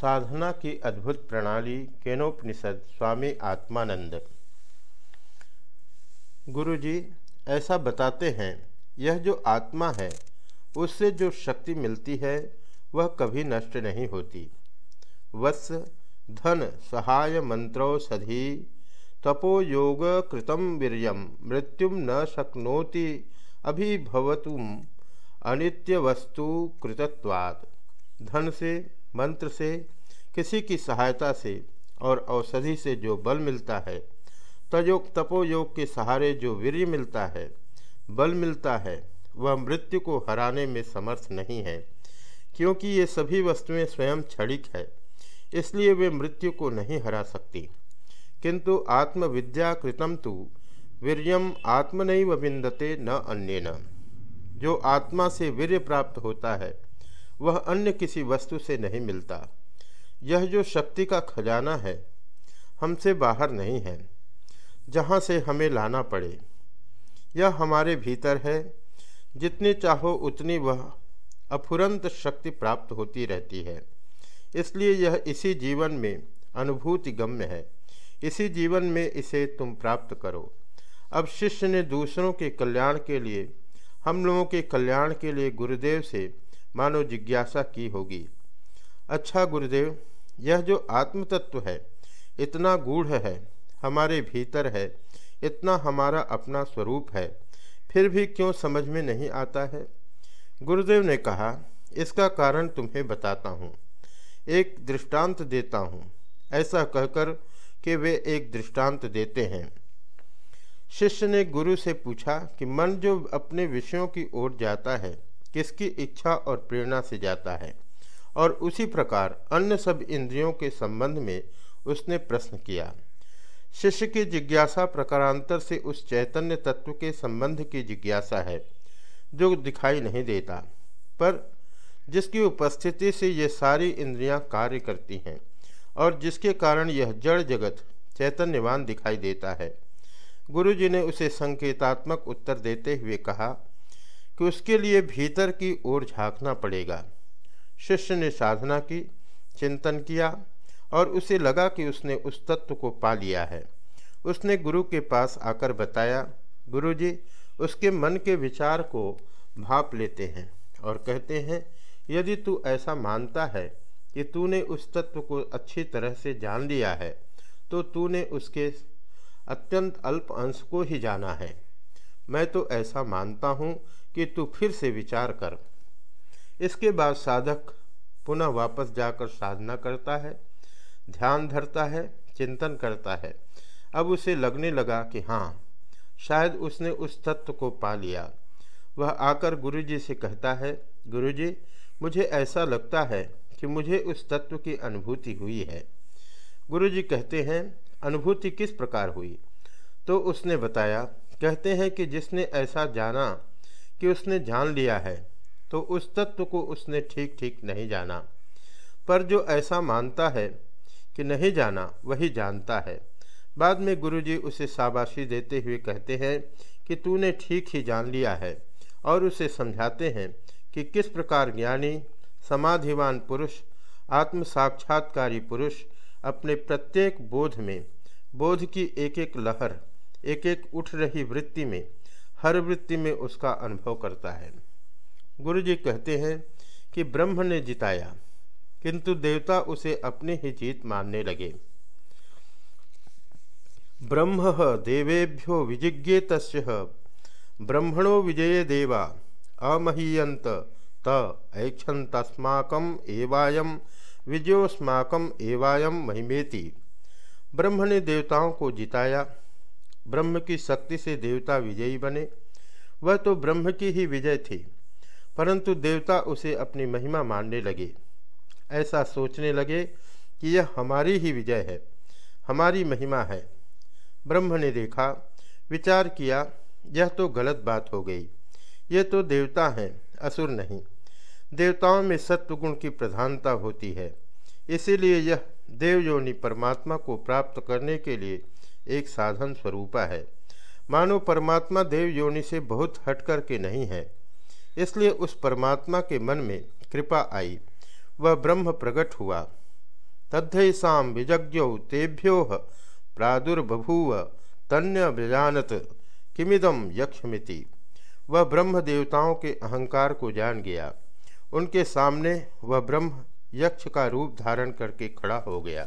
साधना की अद्भुत प्रणाली केनोपनिषद स्वामी आत्मानंद। गुरुजी, ऐसा बताते हैं, यह जो आत्मा है, उससे जो शक्ति मिलती है, वह कभी नष्ट नहीं होती। वत्स, धन, सहाय मंत्रोषधि तपो योग, कृतम वीर्यम, मृत्युम न शक्नोति, अभिभवतुम अनित्य वस्तु कृतत्वात्। धन से मंत्र से, किसी की सहायता से और औषधि से जो बल मिलता है तयोग तपोयोग के सहारे जो वीर्य मिलता है, बल मिलता है, वह मृत्यु को हराने में समर्थ नहीं है, क्योंकि ये सभी वस्तुएँ स्वयं क्षणिक है, इसलिए वे मृत्यु को नहीं हरा सकती। किंतु आत्मविद्या कृतम तो वीरियम आत्मनैव विंदते न अन्य जो आत्मा से वीर्य प्राप्त होता है वह अन्य किसी वस्तु से नहीं मिलता। यह जो शक्ति का खजाना है, हमसे बाहर नहीं है, जहाँ से हमें लाना पड़े। यह हमारे भीतर है, जितनी चाहो उतनी वह अफुरंत शक्ति प्राप्त होती रहती है। इसलिए यह इसी जीवन में अनुभूति गम्य है। इसी जीवन में इसे तुम प्राप्त करो। अब शिष्य ने दूसरों के कल्याण के लिए, हम लोगों के कल्याण के लिए गुरुदेव से मानो जिज्ञासा की होगी। अच्छा गुरुदेव, यह जो आत्म तत्व है, इतना गूढ़ है, हमारे भीतर है, इतना हमारा अपना स्वरूप है, फिर भी क्यों समझ में नहीं आता है? गुरुदेव ने कहा, इसका कारण तुम्हें बताता हूँ। एक दृष्टांत देता हूँ, ऐसा कहकर कि वे एक दृष्टांत देते हैं। शिष्य ने गुरु से पूछा कि मन जो अपने विषयों की ओर जाता है किसकी इच्छा और प्रेरणा से जाता है? और उसी प्रकार अन्य सब इंद्रियों के संबंध में उसने प्रश्न किया। शिष्य की जिज्ञासा प्रकारांतर से उस चैतन्य तत्व के संबंध की जिज्ञासा है, जो दिखाई नहीं देता। पर जिसकी उपस्थिति से ये सारी इंद्रियाँ कार्य करती हैं, और जिसके कारण यह जड़ जगत चैतन्यवान दिखाई देता है। गुरु जी ने उसे संकेतात्मक उत्तर देते हुए कहा कि उसके लिए भीतर की ओर झांकना पड़ेगा। शिष्य ने साधना की, चिंतन किया और उसे लगा कि उसने उस तत्व को पा लिया है। उसने गुरु के पास आकर बताया गुरु जी उसके मन के विचार को भाप लेते हैं और कहते हैं, यदि तू ऐसा मानता है कि तूने उस तत्व को अच्छी तरह से जान लिया है तो तूने उसके अत्यंत अल्प अंश को ही जाना है। मैं तो ऐसा मानता हूँ कि तू फिर से विचार कर। इसके बाद साधक पुनः वापस जाकर साधना करता है, ध्यान धरता है, चिंतन करता है। अब उसे लगने लगा कि हाँ शायद उसने उस तत्व को पा लिया। वह आकर गुरुजी से कहता है, गुरुजी, मुझे ऐसा लगता है कि मुझे उस तत्व की अनुभूति हुई है। गुरुजी कहते हैं, अनुभूति किस प्रकार हुई? तो उसने बताया कहते हैं कि जिसने ऐसा जाना कि उसने जान लिया है तो उस तत्व को उसने ठीक ठीक नहीं जाना। पर जो ऐसा मानता है कि नहीं जाना, वही जानता है। बाद में गुरुजी उसे शाबाशी देते हुए कहते हैं कि तूने ठीक ही जान लिया है और उसे समझाते हैं कि किस प्रकार ज्ञानी, समाधिवान पुरुष आत्म साक्षात्कारी पुरुष अपने प्रत्येक बोध में, बोध की एक एक लहर एक एक उठ रही वृत्ति में, हर वृत्ति में उसका अनुभव करता है। गुरु जी कहते हैं कि ब्रह्म ने जिताया, किंतु देवता उसे अपने ही जीत मानने लगे। ब्रह्म देवेभ्यो विजिज्ञे तस् ब्रह्मणो विजय देवा अमहीयंत त ऐक्षन्तस्माकम एवायम, विजयोस्माकम एवायम महिमेति। ब्रह्म ने देवताओं को जिताया ब्रह्म की शक्ति से देवता विजयी बने। वह तो ब्रह्म की ही विजय थी, परंतु देवता उसे अपनी महिमा मानने लगे। ऐसा सोचने लगे कि यह हमारी ही विजय है, हमारी महिमा है। ब्रह्म ने देखा, विचार किया, यह तो गलत बात हो गई। ये तो देवता हैं, असुर नहीं। देवताओं में सत्वगुण की प्रधानता होती है। इसीलिए यह देवयोनि परमात्मा को प्राप्त करने के लिए एक साधन स्वरूपा है। मानो परमात्मा देव योनि से बहुत हट कर के नहीं है। इसलिए उस परमात्मा के मन में कृपा आई। वह ब्रह्म प्रकट हुआ। तद्धसा विजज्ञौ तेभ्यो प्रादुर्बभूव तन्य विजानत किमिदम यक्षमिति। वह ब्रह्म देवताओं के अहंकार को जान गया। उनके सामने वह ब्रह्म यक्ष का रूप धारण करके खड़ा हो गया।